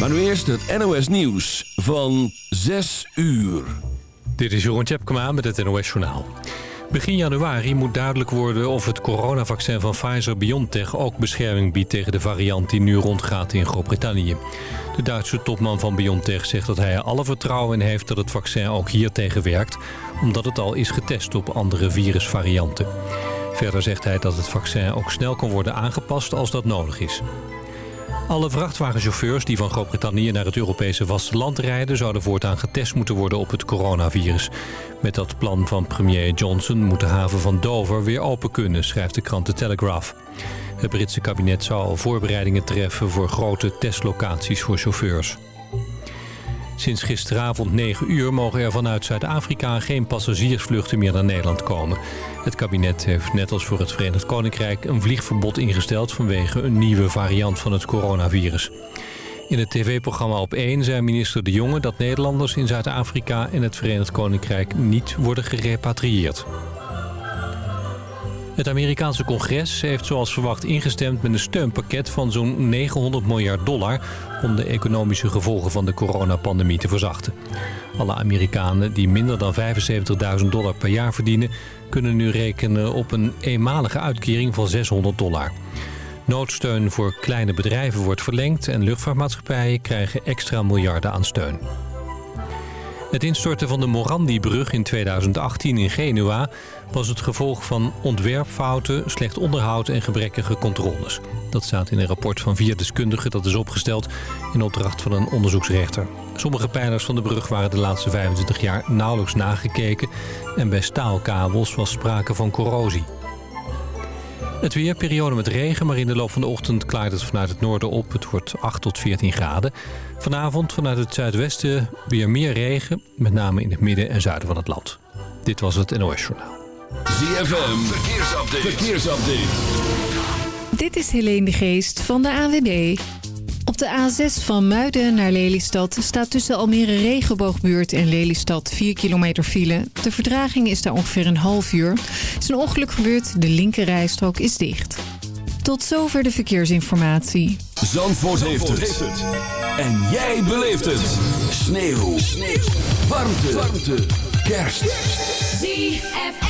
Maar nu eerst het NOS Nieuws van 6 uur. Dit is Jeroen Tjepkema met het NOS Journaal. Begin januari moet duidelijk worden of het coronavaccin van Pfizer-BioNTech ook bescherming biedt tegen de variant die nu rondgaat in Groot-Brittannië. De Duitse topman van BioNTech zegt dat hij er alle vertrouwen in heeft dat het vaccin ook hier tegen werkt, omdat het al is getest op andere virusvarianten. Verder zegt hij dat het vaccin ook snel kan worden aangepast als dat nodig is. Alle vrachtwagenchauffeurs die van Groot-Brittannië naar het Europese vasteland rijden... zouden voortaan getest moeten worden op het coronavirus. Met dat plan van premier Johnson moet de haven van Dover weer open kunnen... schrijft de krant The Telegraph. Het Britse kabinet zou al voorbereidingen treffen voor grote testlocaties voor chauffeurs. Sinds gisteravond 9 uur mogen er vanuit Zuid-Afrika geen passagiersvluchten meer naar Nederland komen. Het kabinet heeft net als voor het Verenigd Koninkrijk een vliegverbod ingesteld vanwege een nieuwe variant van het coronavirus. In het tv-programma Op 1 zei minister De Jonge dat Nederlanders in Zuid-Afrika en het Verenigd Koninkrijk niet worden gerepatrieerd. Het Amerikaanse congres heeft zoals verwacht ingestemd met een steunpakket van zo'n 900 miljard dollar om de economische gevolgen van de coronapandemie te verzachten. Alle Amerikanen die minder dan 75.000 dollar per jaar verdienen kunnen nu rekenen op een eenmalige uitkering van 600 dollar. Noodsteun voor kleine bedrijven wordt verlengd en luchtvaartmaatschappijen krijgen extra miljarden aan steun. Het instorten van de Morandi-brug in 2018 in Genua was het gevolg van ontwerpfouten, slecht onderhoud en gebrekkige controles. Dat staat in een rapport van vier deskundigen dat is opgesteld in opdracht van een onderzoeksrechter. Sommige pijlers van de brug waren de laatste 25 jaar nauwelijks nagekeken en bij staalkabels was sprake van corrosie. Het weer, periode met regen, maar in de loop van de ochtend klaart het vanuit het noorden op. Het wordt 8 tot 14 graden. Vanavond vanuit het zuidwesten weer meer regen, met name in het midden en zuiden van het land. Dit was het NOS Journaal. ZFM, verkeersupdate. verkeersupdate. Dit is Helene de Geest van de AWB. Op de A6 van Muiden naar Lelystad staat tussen Almere Regenboogbuurt en Lelystad 4 kilometer file. De verdraging is daar ongeveer een half uur. Er is een ongeluk gebeurd, de linkerrijstrook is dicht. Tot zover de verkeersinformatie. Zandvoort, heeft, het. En jij beleeft het. Sneeuw. Sneeuw. Warmte. Warmte. Kerst. ZFM.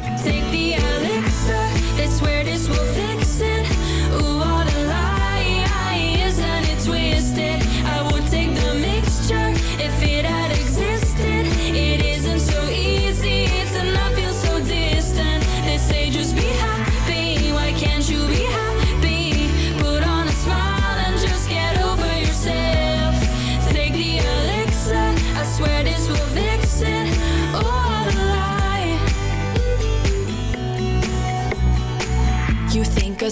Take the elixir,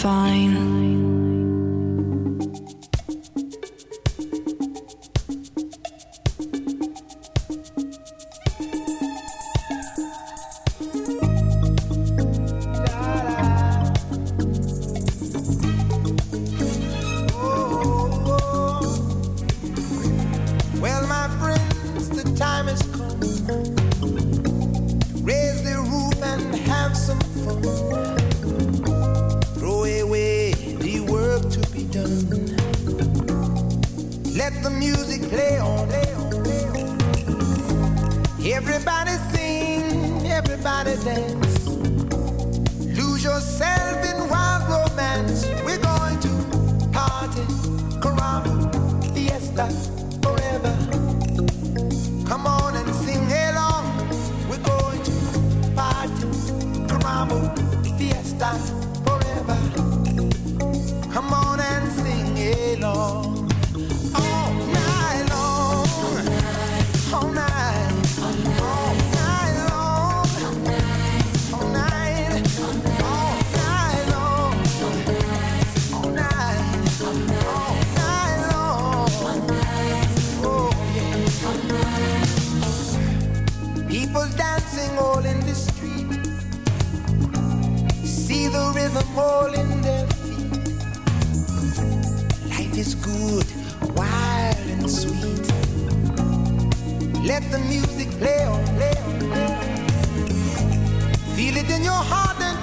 fine.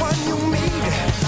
one you need.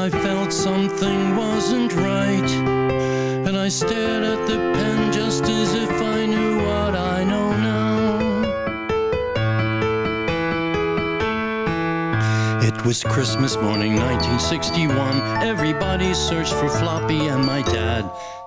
I felt something wasn't right. And I stared at the pen just as if I knew what I know now. It was Christmas morning 1961. Everybody searched for Floppy and my dad.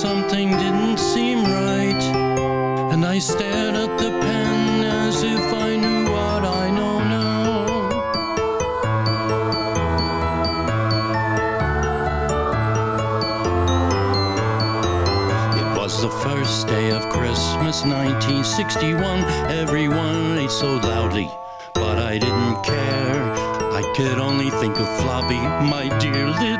something didn't seem right. And I stared at the pen as if I knew what I know now. It was the first day of Christmas 1961. Everyone ate so loudly, but I didn't care. I could only think of Floppy, my dear little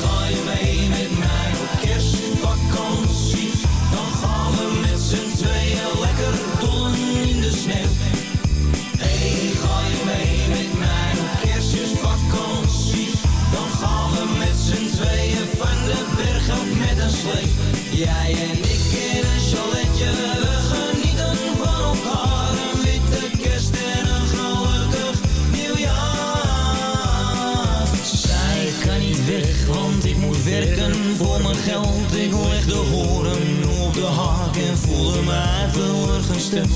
Ga je mee met mij op kerstvakantie? Dan gaan we met z'n tweeën lekker dollen in de sneeuw. Hey, ga je mee met mij op kerstvakantie? Dan gaan we met z'n tweeën van de berg af met een slee. Jij en ik haak en voelde mij teleurgesteld.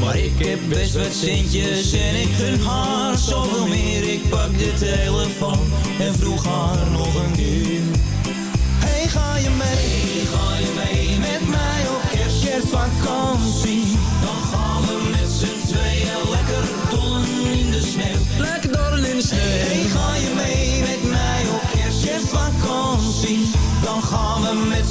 Maar ik heb best wat centjes en ik gun haar zoveel meer. Ik pak de telefoon en vroeg haar nog een keer. Hey, ga je mee? ga je mee met mij op kerst, kerstvakantie?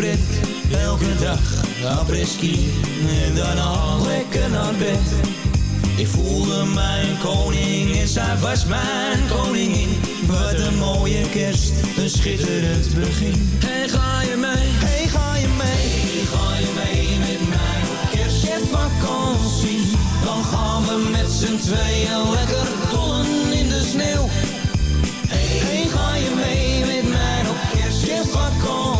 Elke dag apres-ski dan daarna lekker naar bed. Ik voelde mijn koning en zij was mijn koningin. Wat een mooie kerst, een schitterend begin. Hey, ga je mee? Hey, ga je mee? Hey, ga je mee met mij op kerstvakantie? Dan gaan we met z'n tweeën lekker rollen in de sneeuw. Hey, ga je mee met mij op kerstvakantie?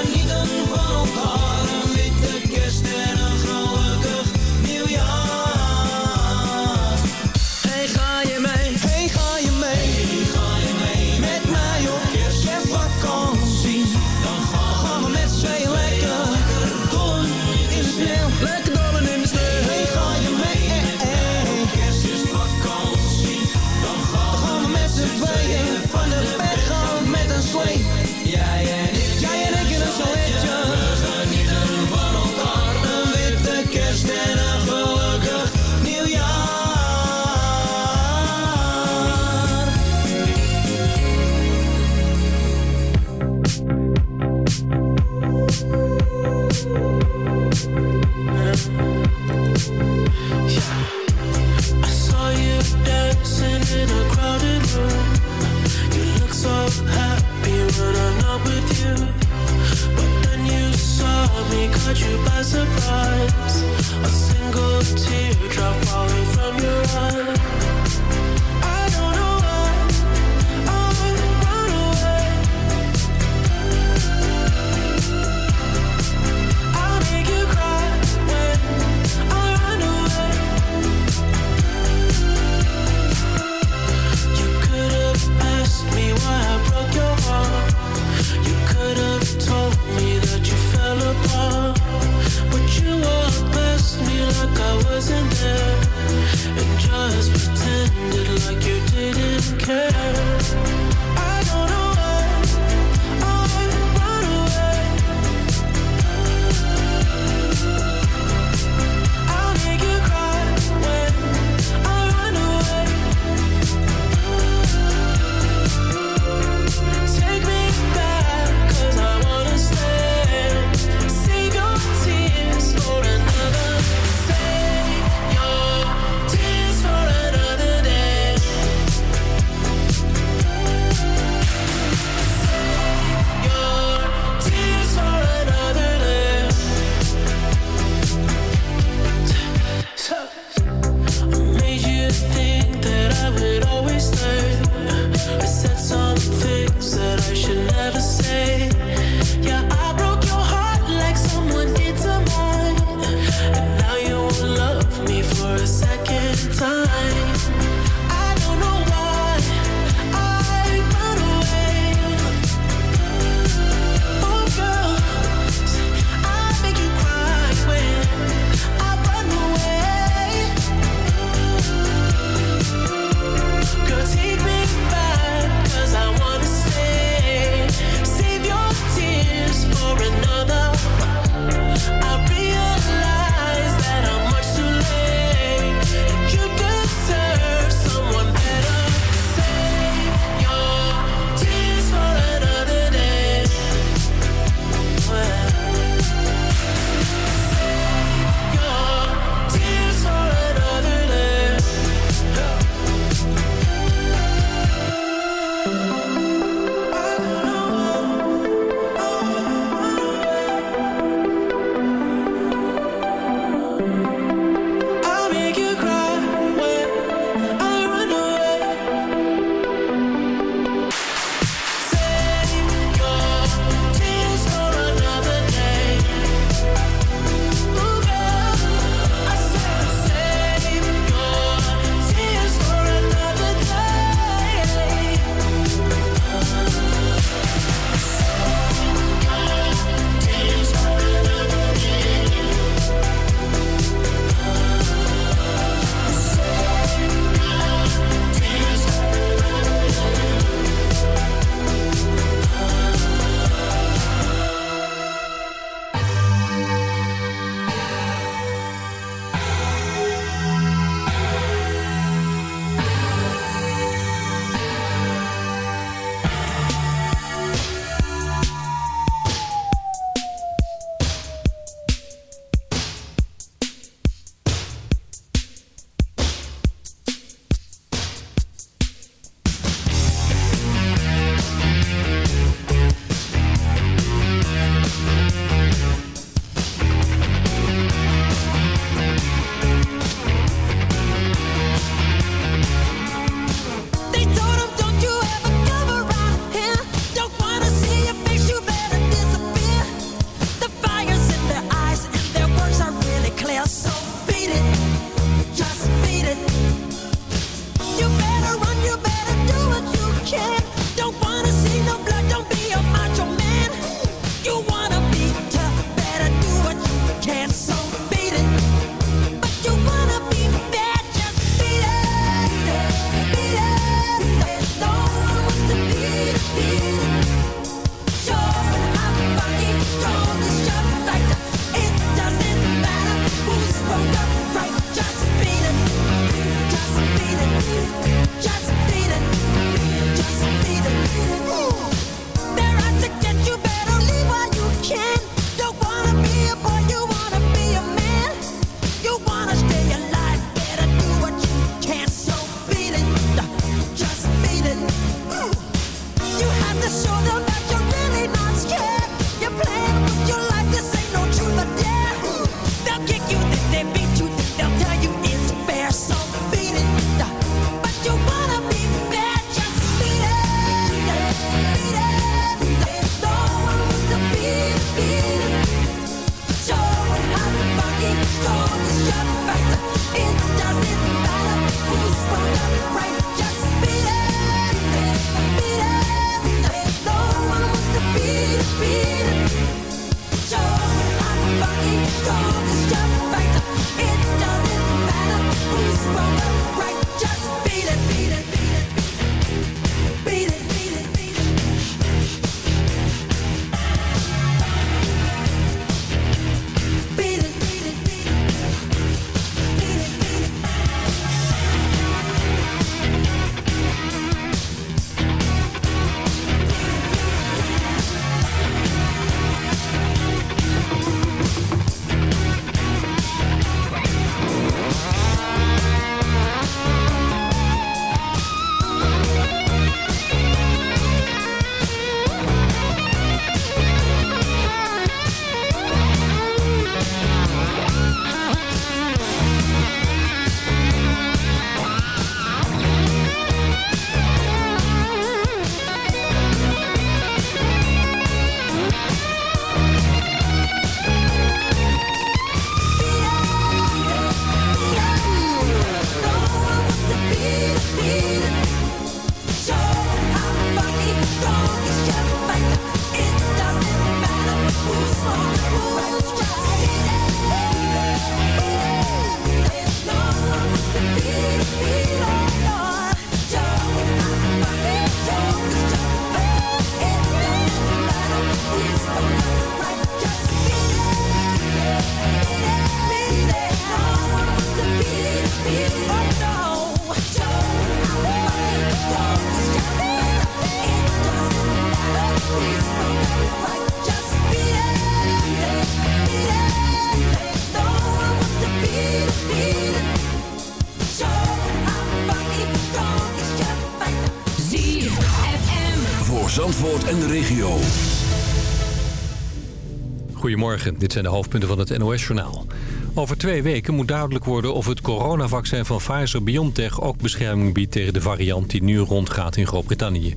Goedemorgen, dit zijn de hoofdpunten van het NOS-journaal. Over twee weken moet duidelijk worden of het coronavaccin van Pfizer-BioNTech... ook bescherming biedt tegen de variant die nu rondgaat in Groot-Brittannië.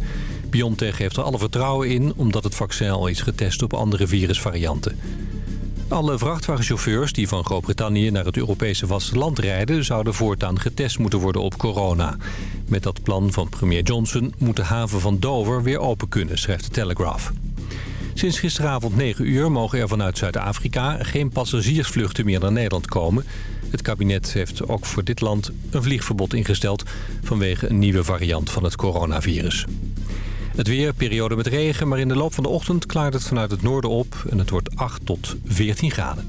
BioNTech heeft er alle vertrouwen in... omdat het vaccin al is getest op andere virusvarianten. Alle vrachtwagenchauffeurs die van Groot-Brittannië naar het Europese vasteland rijden... zouden voortaan getest moeten worden op corona. Met dat plan van premier Johnson moet de haven van Dover weer open kunnen, schrijft de Telegraph. Sinds gisteravond 9 uur mogen er vanuit Zuid-Afrika geen passagiersvluchten meer naar Nederland komen. Het kabinet heeft ook voor dit land een vliegverbod ingesteld vanwege een nieuwe variant van het coronavirus. Het weer, periode met regen, maar in de loop van de ochtend klaart het vanuit het noorden op en het wordt 8 tot 14 graden.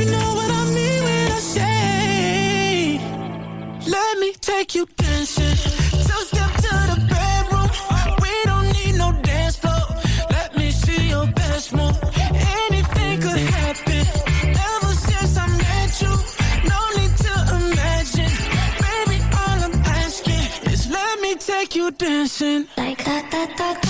you know what I mean when I say, let me take you dancing. Two step to the bedroom. We don't need no dance floor. Let me see your best move. Anything could happen. Ever since I met you, no need to imagine. Baby, all I'm asking is let me take you dancing. Like that, that, that,